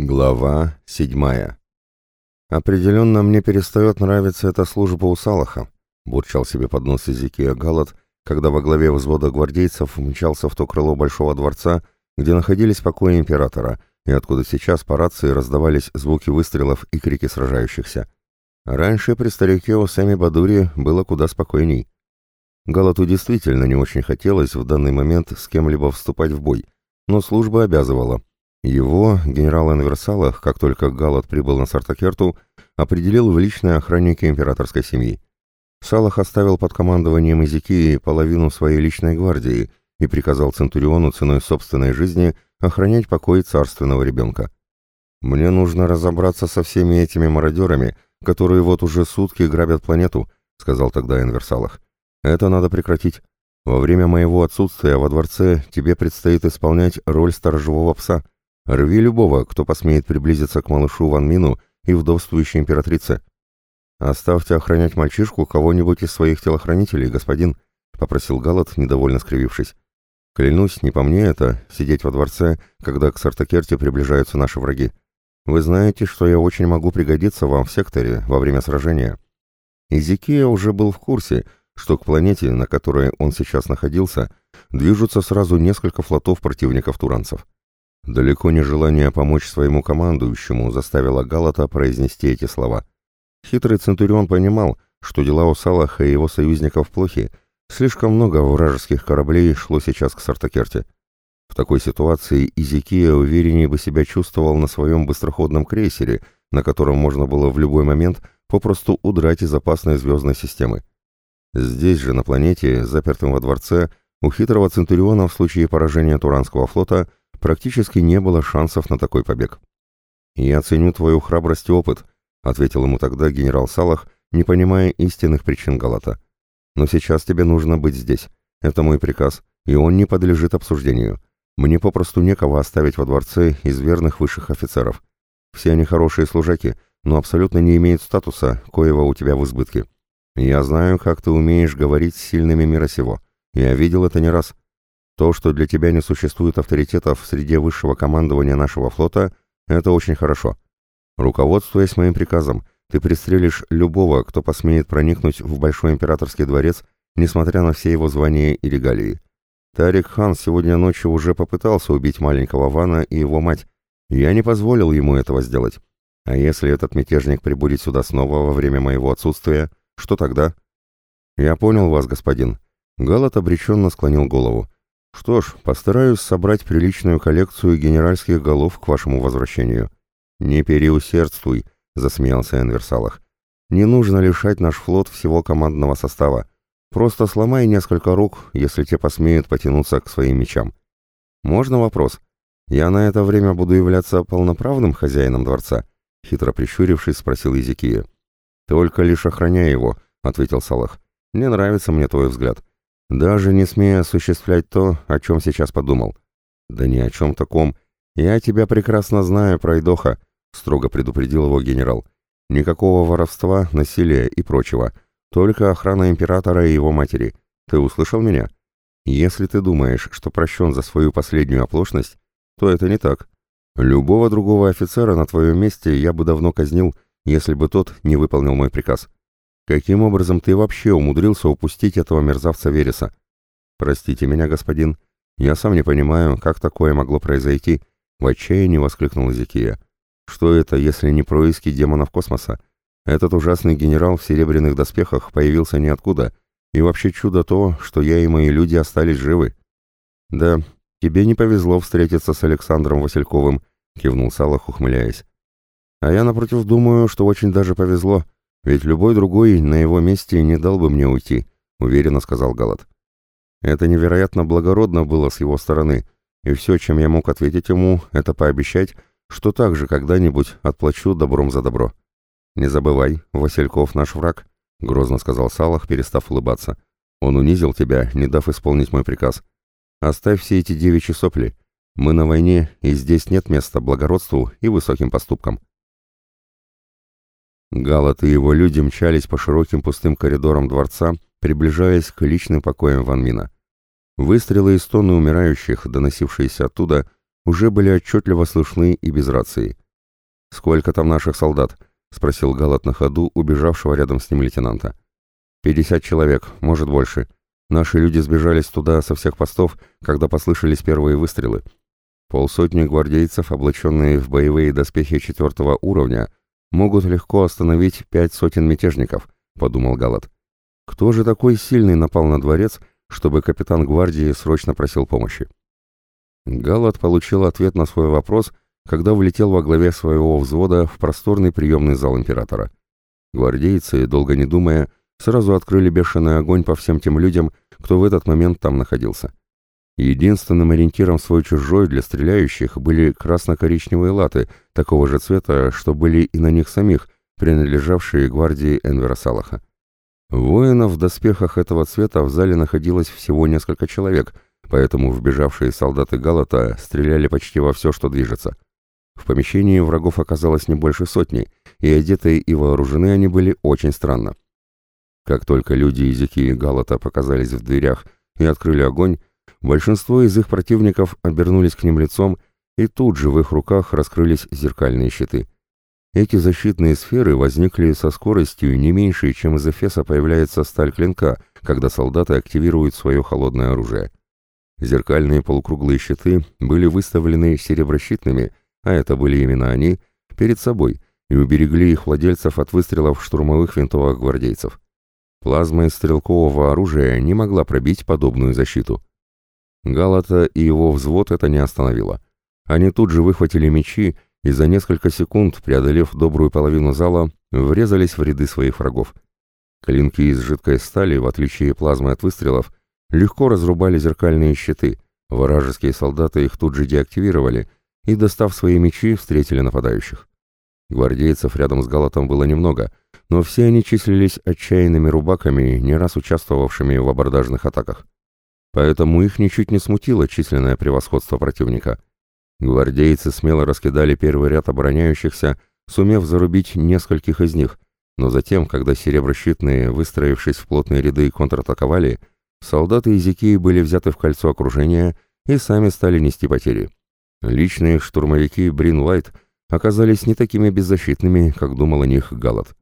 Глава седьмая. «Определенно мне перестает нравиться эта служба у Салаха», — бурчал себе под нос Эзекия Галат, когда во главе взвода гвардейцев мчался в то крыло Большого дворца, где находились покои императора, и откуда сейчас по рации раздавались звуки выстрелов и крики сражающихся. Раньше при старике Осами Бадури было куда спокойней. Галату действительно не очень хотелось в данный момент с кем-либо вступать в бой, но служба обязывала — его, генерала Анверсала, как только Галат прибыл на Сартакерту, определил в личные охранники императорской семьи. Салах оставил под командованием Изикии половину своей личной гвардии и приказал Центуриону ценой собственной жизни охранять покой царственного ребенка. «Мне нужно разобраться со всеми этими мародерами, которые вот уже сутки грабят планету», — сказал тогда Энверсалах. «Это надо прекратить. Во время моего отсутствия во дворце тебе предстоит исполнять роль сторожевого пса». Рви любого, кто посмеет приблизиться к малышу Ван Мину и вдовствующей императрице. Оставьте охранять мальчишку кого-нибудь из своих телохранителей, господин, — попросил Галат, недовольно скривившись. Клянусь, не по мне это, сидеть во дворце, когда к Сартакерте приближаются наши враги. Вы знаете, что я очень могу пригодиться вам в секторе во время сражения. Изикия уже был в курсе, что к планете, на которой он сейчас находился, движутся сразу несколько флотов противников-туранцев. Далеко не желание помочь своему командующему заставило Галата произнести эти слова. Хитрый Центурион понимал, что дела у Салаха и его союзников плохи, слишком много вражеских кораблей шло сейчас к Сартакерте. В такой ситуации Изикия увереннее бы себя чувствовал на своем быстроходном крейсере, на котором можно было в любой момент попросту удрать из опасной звездной системы. Здесь же, на планете, запертым во дворце, у хитрого Центуриона в случае поражения Туранского флота практически не было шансов на такой побег. «Я ценю твою храбрость и опыт», — ответил ему тогда генерал Салах, не понимая истинных причин Галата. «Но сейчас тебе нужно быть здесь. Это мой приказ, и он не подлежит обсуждению. Мне попросту некого оставить во дворце из верных высших офицеров. Все они хорошие служаки, но абсолютно не имеют статуса, коего у тебя в избытке. Я знаю, как ты умеешь говорить с сильными мира сего. Я видел это не раз. То, что для тебя не существует авторитетов среди высшего командования нашего флота, это очень хорошо. Руководствуясь моим приказом, ты пристрелишь любого, кто посмеет проникнуть в Большой Императорский дворец, несмотря на все его звания и регалии. Тарик Хан сегодня ночью уже попытался убить маленького Вана и его мать. Я не позволил ему этого сделать. А если этот мятежник прибудет сюда снова во время моего отсутствия, что тогда? Я понял вас, господин. Галат обреченно склонил голову. Что ж, постараюсь собрать приличную коллекцию генеральских голов к вашему возвращению. Не переусердствуй, засмеялся Энверсалах. Не нужно лишать наш флот всего командного состава. Просто сломай несколько рук, если те посмеют потянуться к своим мечам. Можно вопрос? Я на это время буду являться полноправным хозяином дворца? Хитро прищурившись, спросил Езекия. Только лишь охраняй его, ответил Салах. Не нравится мне твой взгляд. Даже не смея осуществлять то, о чем сейчас подумал. Да ни о чем таком. Я тебя прекрасно знаю, пройдоха, строго предупредил его генерал. Никакого воровства, насилия и прочего. Только охрана императора и его матери. Ты услышал меня? Если ты думаешь, что прощен за свою последнюю оплошность, то это не так. Любого другого офицера на твоем месте я бы давно казнил, если бы тот не выполнил мой приказ. Каким образом ты вообще умудрился упустить этого мерзавца Вереса? Простите меня, господин, я сам не понимаю, как такое могло произойти, в отчаянии воскликнул Зикия. Что это, если не происки демонов космоса? Этот ужасный генерал в серебряных доспехах появился ниоткуда, и вообще чудо то, что я и мои люди остались живы. Да, тебе не повезло встретиться с Александром Васильковым, кивнул Салах, ухмыляясь. А я, напротив, думаю, что очень даже повезло, — ведь любой другой на его месте не дал бы мне уйти, уверенно сказал Галат. Это невероятно благородно было с его стороны, и все, чем я мог ответить ему, это пообещать, что также когда-нибудь отплачу добром за добро. Не забывай, Васильков наш враг, грозно сказал Салах, перестав улыбаться. Он унизил тебя, не дав исполнить мой приказ. Оставь все эти девичьи сопли. Мы на войне, и здесь нет места благородству и высоким поступкам. Галат и его люди мчались по широким пустым коридорам дворца, приближаясь к личным покоям Ван Мина. Выстрелы и стоны умирающих, доносившиеся оттуда, уже были отчетливо слышны и без рации. «Сколько там наших солдат?» — спросил Галат на ходу, убежавшего рядом с ним лейтенанта. «Пятьдесят человек, может больше. Наши люди сбежались туда со всех постов, когда послышались первые выстрелы. Полсотни гвардейцев, облаченные в боевые доспехи четвертого уровня, могут легко остановить пять сотен мятежников», — подумал Галат. «Кто же такой сильный напал на дворец, чтобы капитан гвардии срочно просил помощи?» Галат получил ответ на свой вопрос — когда влетел во главе своего взвода в просторный приемный зал императора. Гвардейцы, долго не думая, сразу открыли бешеный огонь по всем тем людям, кто в этот момент там находился. Единственным ориентиром свой-чужой для стреляющих были красно-коричневые латы, такого же цвета, что были и на них самих, принадлежавшие гвардии Энвера Салаха. Воинов в доспехах этого цвета в зале находилось всего несколько человек, поэтому вбежавшие солдаты Галата стреляли почти во все, что движется. В помещении врагов оказалось не больше сотни, и одетые и вооружены они были очень странно. Как только люди языки и Галата показались в дверях и открыли огонь, большинство из их противников обернулись к ним лицом, и тут же в их руках раскрылись зеркальные щиты. Эти защитные сферы возникли со скоростью не меньшей, чем из Эфеса появляется сталь клинка, когда солдаты активируют свое холодное оружие. Зеркальные полукруглые щиты были выставлены сереброщитными, а это были именно они, перед собой и уберегли их владельцев от выстрелов штурмовых винтовых гвардейцев. Плазма из стрелкового оружия не могла пробить подобную защиту. Галата и его взвод это не остановило. Они тут же выхватили мечи и за несколько секунд, преодолев добрую половину зала, врезались в ряды своих врагов. Клинки из жидкой стали, в отличие плазмы от выстрелов, легко разрубали зеркальные щиты, вражеские солдаты их тут же деактивировали и, достав свои мечи, встретили нападающих. Гвардейцев рядом с Галатом было немного, но все они числились отчаянными рубаками, не раз участвовавшими в абордажных атаках. Поэтому их ничуть не смутило численное превосходство противника. Гвардейцы смело раскидали первый ряд обороняющихся, сумев зарубить нескольких из них, но затем, когда сереброщитные, выстроившись в плотные ряды, контратаковали, солдаты Изикии были взяты в кольцо окружения и сами стали нести потери. Личные штурмовики Брин Уайт оказались не такими беззащитными, как думал о них Галат.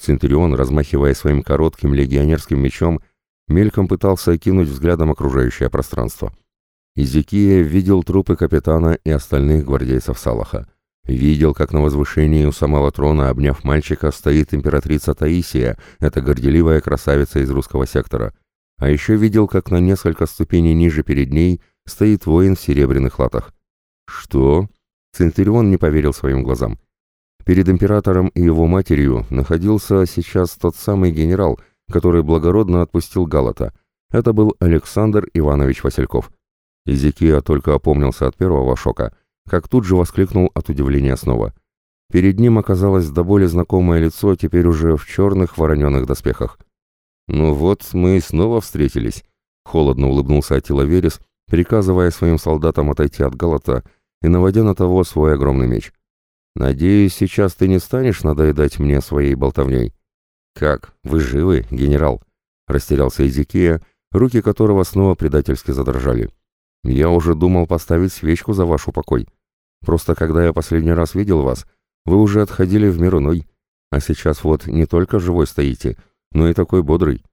Центурион, размахивая своим коротким легионерским мечом, мельком пытался окинуть взглядом окружающее пространство. Изикия видел трупы капитана и остальных гвардейцев Салаха. Видел, как на возвышении у самого трона, обняв мальчика, стоит императрица Таисия, эта горделивая красавица из русского сектора. А еще видел, как на несколько ступеней ниже перед ней стоит воин в серебряных латах. «Что?» Центурион не поверил своим глазам. Перед императором и его матерью находился сейчас тот самый генерал, который благородно отпустил Галата. Это был Александр Иванович Васильков. Изикия только опомнился от первого шока, как тут же воскликнул от удивления снова. Перед ним оказалось до боли знакомое лицо, теперь уже в черных вороненых доспехах. «Ну вот, мы снова встретились», — холодно улыбнулся Атила Верес, приказывая своим солдатам отойти от Галата и наводя на того свой огромный меч. «Надеюсь, сейчас ты не станешь надоедать мне своей болтовней?» «Как? Вы живы, генерал?» — растерялся Изикия, руки которого снова предательски задрожали. «Я уже думал поставить свечку за ваш упокой. Просто когда я последний раз видел вас, вы уже отходили в мир иной, а сейчас вот не только живой стоите, но и такой бодрый».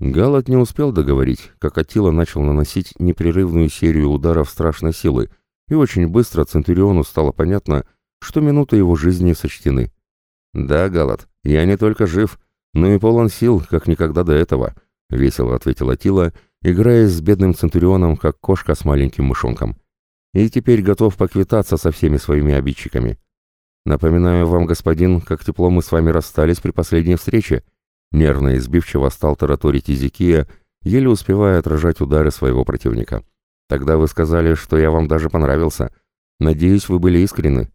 Галат не успел договорить, как Атила начал наносить непрерывную серию ударов страшной силы — и очень быстро Центуриону стало понятно, что минуты его жизни сочтены. «Да, Галат, я не только жив, но и полон сил, как никогда до этого», — весело ответила Тила, играя с бедным Центурионом, как кошка с маленьким мышонком. «И теперь готов поквитаться со всеми своими обидчиками. Напоминаю вам, господин, как тепло мы с вами расстались при последней встрече», нервно и сбивчиво стал тараторить Изикия, еле успевая отражать удары своего противника. Тогда вы сказали, что я вам даже понравился. Надеюсь, вы были искренны».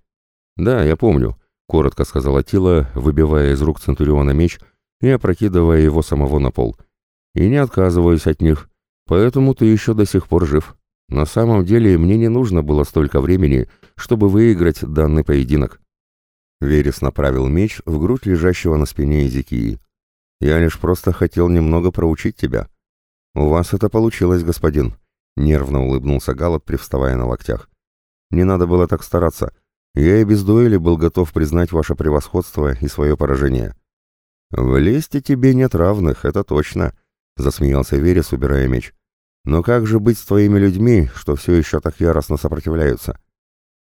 «Да, я помню», — коротко сказала Тила, выбивая из рук Центуриона меч и опрокидывая его самого на пол. «И не отказываюсь от них, поэтому ты еще до сих пор жив. На самом деле мне не нужно было столько времени, чтобы выиграть данный поединок». Верес направил меч в грудь лежащего на спине Изикии. «Я лишь просто хотел немного проучить тебя». «У вас это получилось, господин», Нервно улыбнулся Галат, привставая на локтях. «Не надо было так стараться. Я и без дуэли был готов признать ваше превосходство и свое поражение». «В лесте тебе нет равных, это точно», — засмеялся Верес, убирая меч. «Но как же быть с твоими людьми, что все еще так яростно сопротивляются?»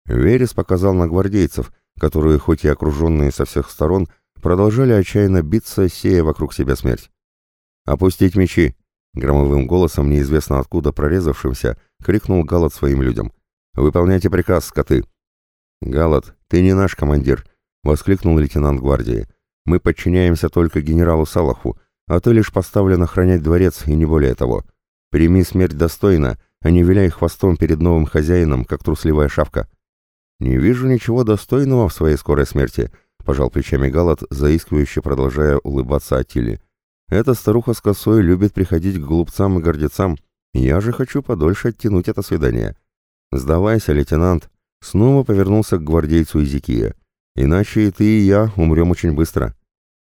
Верес показал на гвардейцев, которые, хоть и окруженные со всех сторон, продолжали отчаянно биться, сея вокруг себя смерть. «Опустить мечи!» — громовым голосом, неизвестно откуда прорезавшимся, крикнул Галат своим людям. «Выполняйте приказ, скоты!» «Галат, ты не наш командир!» — воскликнул лейтенант гвардии. Мы подчиняемся только генералу Салаху, а ты лишь поставлен охранять дворец и не более того. Прими смерть достойно, а не виляй хвостом перед новым хозяином, как трусливая шавка. Не вижу ничего достойного в своей скорой смерти, пожал плечами Галат, заискивающе продолжая улыбаться Атиле. Эта старуха с косой любит приходить к глупцам и гордецам. Я же хочу подольше оттянуть это свидание. Сдавайся, лейтенант. Снова повернулся к гвардейцу Изикия. Иначе и ты, и я умрем очень быстро.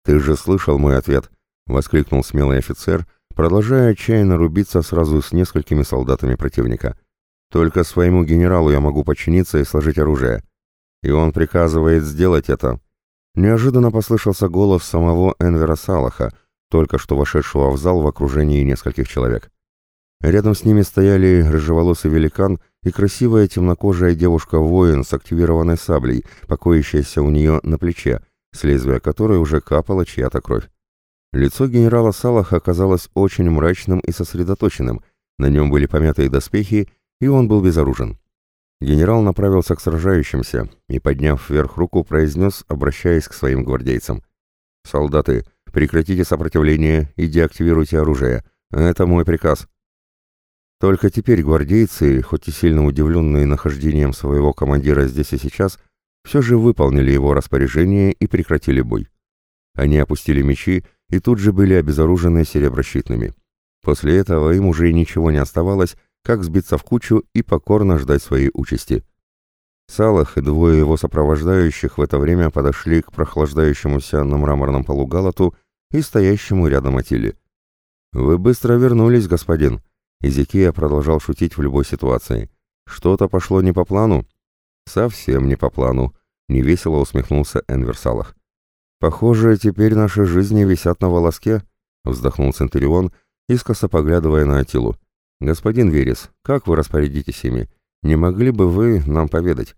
Ты же слышал мой ответ, воскликнул смелый офицер, продолжая отчаянно рубиться сразу с несколькими солдатами противника. Только своему генералу я могу подчиниться и сложить оружие. И он приказывает сделать это. Неожиданно послышался голос самого Энвера Салаха, только что вошедшего в зал в окружении нескольких человек. Рядом с ними стояли рыжеволосый великан и красивая темнокожая девушка-воин с активированной саблей, покоящаяся у нее на плече, с лезвия которой уже капала чья-то кровь. Лицо генерала Салаха оказалось очень мрачным и сосредоточенным, на нем были помятые доспехи, и он был безоружен. Генерал направился к сражающимся и, подняв вверх руку, произнес, обращаясь к своим гвардейцам. «Солдаты, прекратите сопротивление и деактивируйте оружие. Это мой приказ». Только теперь гвардейцы, хоть и сильно удивленные нахождением своего командира здесь и сейчас, все же выполнили его распоряжение и прекратили бой. Они опустили мечи и тут же были обезоружены сереброщитными. После этого им уже ничего не оставалось, как сбиться в кучу и покорно ждать своей участи. Салах и двое его сопровождающих в это время подошли к прохлаждающемуся на мраморном полу Галату и стоящему рядом Атиле. «Вы быстро вернулись, господин», Изикия продолжал шутить в любой ситуации. «Что-то пошло не по плану?» «Совсем не по плану», — невесело усмехнулся Энверсалах. «Похоже, теперь наши жизни висят на волоске», — вздохнул Центурион, искоса поглядывая на Атилу. «Господин Верес, как вы распорядитесь ими? Не могли бы вы нам поведать?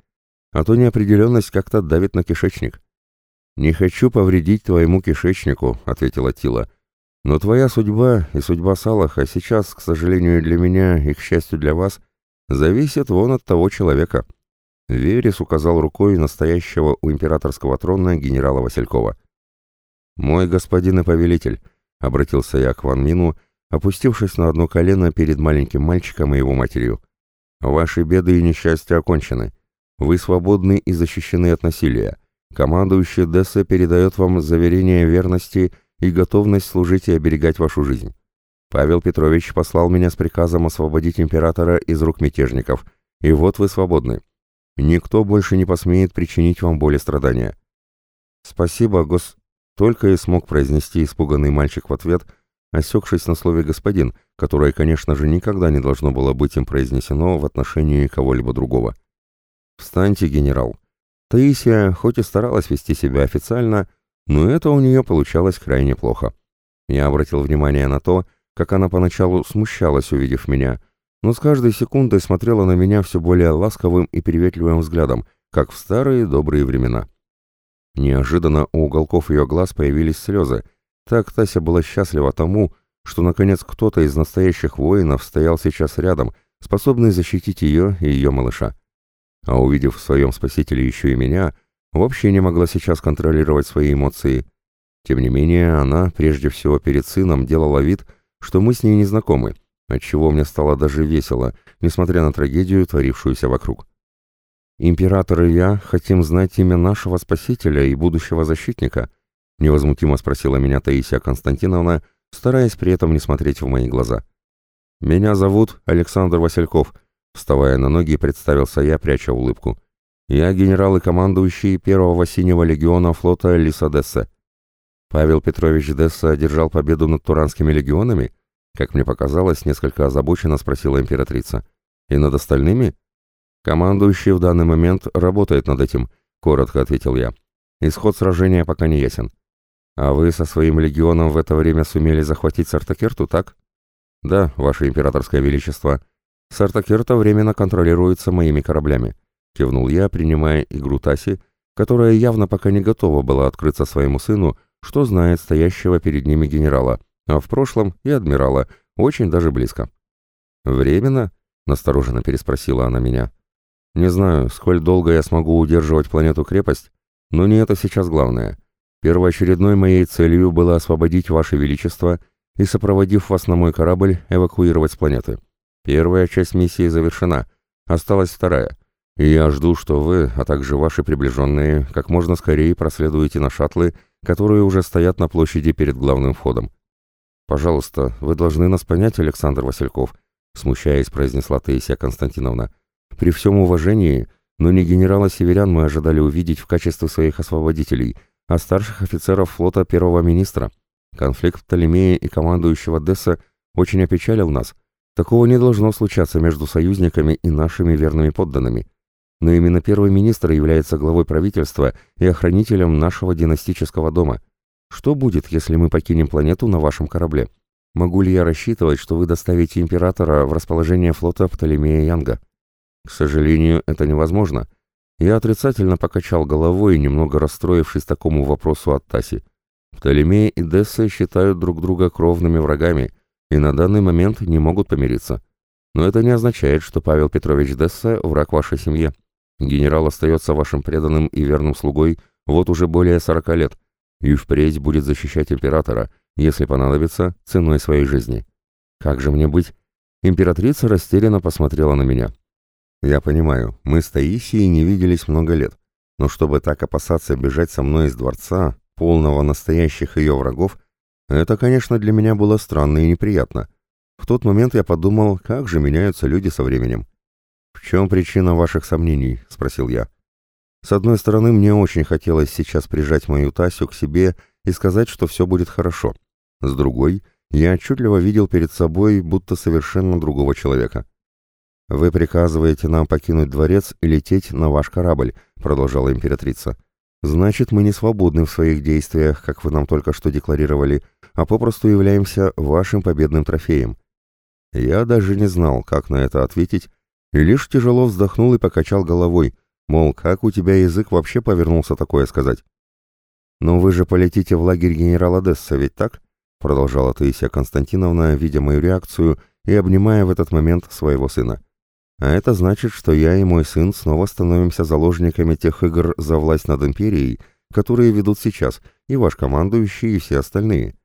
А то неопределенность как-то давит на кишечник». «Не хочу повредить твоему кишечнику», — ответила Тила. Но твоя судьба и судьба Салаха сейчас, к сожалению для меня и, к счастью для вас, зависит вон от того человека». Верес указал рукой настоящего у императорского трона генерала Василькова. «Мой господин и повелитель», — обратился я к Ван Мину, опустившись на одно колено перед маленьким мальчиком и его матерью. «Ваши беды и несчастья окончены. Вы свободны и защищены от насилия. Командующий Десса передает вам заверение верности и готовность служить и оберегать вашу жизнь. Павел Петрович послал меня с приказом освободить императора из рук мятежников, и вот вы свободны. Никто больше не посмеет причинить вам боль и страдания. Спасибо, гос... Только и смог произнести испуганный мальчик в ответ, осекшись на слове «господин», которое, конечно же, никогда не должно было быть им произнесено в отношении кого-либо другого. «Встаньте, генерал». Таисия, хоть и старалась вести себя официально, — но это у нее получалось крайне плохо. Я обратил внимание на то, как она поначалу смущалась, увидев меня, но с каждой секундой смотрела на меня все более ласковым и приветливым взглядом, как в старые добрые времена. Неожиданно у уголков ее глаз появились слезы. Так Тася была счастлива тому, что наконец кто-то из настоящих воинов стоял сейчас рядом, способный защитить ее и ее малыша. А увидев в своем спасителе еще и меня, вообще не могла сейчас контролировать свои эмоции. Тем не менее, она, прежде всего перед сыном, делала вид, что мы с ней не знакомы, отчего мне стало даже весело, несмотря на трагедию, творившуюся вокруг. «Император и я хотим знать имя нашего спасителя и будущего защитника», невозмутимо спросила меня Таисия Константиновна, стараясь при этом не смотреть в мои глаза. «Меня зовут Александр Васильков», вставая на ноги, представился я, пряча улыбку. Я генерал и командующий первого синего легиона флота Лиса Десса. Павел Петрович Десса одержал победу над туранскими легионами? Как мне показалось, несколько озабоченно спросила императрица. И над остальными? «Командующий в данный момент работает над этим», — коротко ответил я. «Исход сражения пока не ясен». «А вы со своим легионом в это время сумели захватить Сартакерту, так?» «Да, ваше императорское величество. Сартакерта временно контролируется моими кораблями», — кивнул я, принимая игру Таси, которая явно пока не готова была открыться своему сыну, что знает стоящего перед ними генерала, а в прошлом и адмирала, очень даже близко. «Временно?» — настороженно переспросила она меня. «Не знаю, сколь долго я смогу удерживать планету-крепость, но не это сейчас главное. Первоочередной моей целью было освободить Ваше Величество и, сопроводив вас на мой корабль, эвакуировать с планеты. Первая часть миссии завершена, осталась вторая. И я жду, что вы, а также ваши приближенные, как можно скорее проследуете на шаттлы, которые уже стоят на площади перед главным входом. «Пожалуйста, вы должны нас понять, Александр Васильков», смущаясь, произнесла Таисия Константиновна. «При всем уважении, но не генерала Северян мы ожидали увидеть в качестве своих освободителей, а старших офицеров флота первого министра. Конфликт Птолемея и командующего Десса очень опечалил нас. Такого не должно случаться между союзниками и нашими верными подданными. Но именно первый министр является главой правительства и охранителем нашего династического дома. Что будет, если мы покинем планету на вашем корабле? Могу ли я рассчитывать, что вы доставите императора в расположение флота Птолемея Янга? К сожалению, это невозможно. Я отрицательно покачал головой, немного расстроившись такому вопросу от Таси. Птолемей и Десса считают друг друга кровными врагами и на данный момент не могут помириться. Но это не означает, что Павел Петрович Десса – враг вашей семье. Генерал остается вашим преданным и верным слугой вот уже более сорока лет и впредь будет защищать императора, если понадобится, ценой своей жизни. Как же мне быть? Императрица растерянно посмотрела на меня. Я понимаю, мы с Таисией не виделись много лет, но чтобы так опасаться бежать со мной из дворца, полного настоящих ее врагов, это, конечно, для меня было странно и неприятно. В тот момент я подумал, как же меняются люди со временем. «В чем причина ваших сомнений?» — спросил я. С одной стороны, мне очень хотелось сейчас прижать мою Тасю к себе и сказать, что все будет хорошо. С другой, я отчетливо видел перед собой будто совершенно другого человека. «Вы приказываете нам покинуть дворец и лететь на ваш корабль», — продолжала императрица. «Значит, мы не свободны в своих действиях, как вы нам только что декларировали, а попросту являемся вашим победным трофеем». Я даже не знал, как на это ответить, и лишь тяжело вздохнул и покачал головой, мол, как у тебя язык вообще повернулся такое сказать. «Но вы же полетите в лагерь генерала Десса, ведь так?» продолжала Таисия Константиновна, видя мою реакцию и обнимая в этот момент своего сына. А это значит, что я и мой сын снова становимся заложниками тех игр за власть над империей, которые ведут сейчас, и ваш командующий, и все остальные.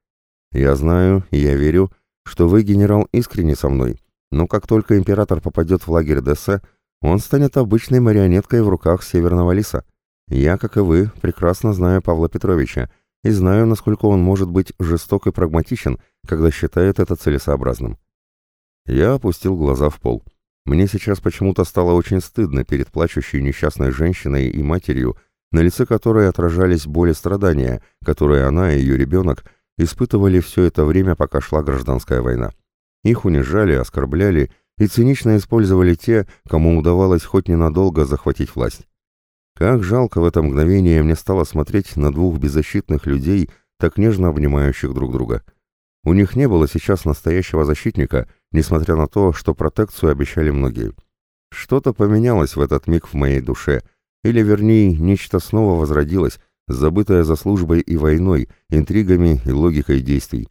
Я знаю, и я верю, что вы, генерал, искренне со мной, но как только император попадет в лагерь Десса, он станет обычной марионеткой в руках Северного Лиса. Я, как и вы, прекрасно знаю Павла Петровича и знаю, насколько он может быть жесток и прагматичен, когда считает это целесообразным. Я опустил глаза в пол. Мне сейчас почему-то стало очень стыдно перед плачущей несчастной женщиной и матерью, на лице которой отражались боли страдания, которые она и ее ребенок испытывали все это время, пока шла гражданская война. Их унижали, оскорбляли и цинично использовали те, кому удавалось хоть ненадолго захватить власть. Как жалко в это мгновение мне стало смотреть на двух беззащитных людей, так нежно обнимающих друг друга. У них не было сейчас настоящего защитника, несмотря на то, что протекцию обещали многие. Что-то поменялось в этот миг в моей душе, или, вернее, нечто снова возродилось, забытое за службой и войной, интригами и логикой действий.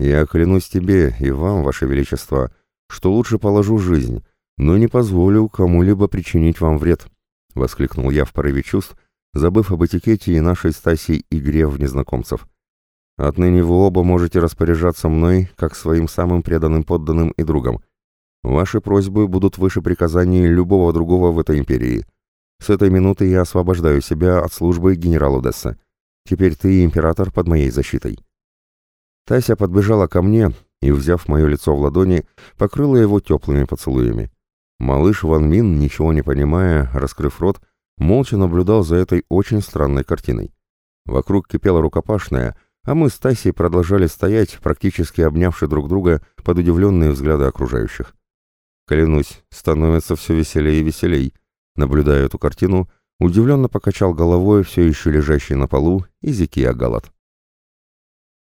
Я клянусь тебе и вам, ваше величество, что лучше положу жизнь, но не позволю кому-либо причинить вам вред», — воскликнул я в порыве чувств, забыв об этикете и нашей Стасей игре в незнакомцев. Отныне вы оба можете распоряжаться мной, как своим самым преданным подданным и другом. Ваши просьбы будут выше приказаний любого другого в этой империи. С этой минуты я освобождаю себя от службы генералу Десса. Теперь ты, император, под моей защитой». Тася подбежала ко мне и, взяв мое лицо в ладони, покрыла его теплыми поцелуями. Малыш Ван Мин, ничего не понимая, раскрыв рот, молча наблюдал за этой очень странной картиной. Вокруг кипела рукопашная — а мы с Тасей продолжали стоять, практически обнявши друг друга под удивленные взгляды окружающих. Клянусь, становится все веселее и веселей. Наблюдая эту картину, удивленно покачал головой все еще лежащий на полу Изикия Галат.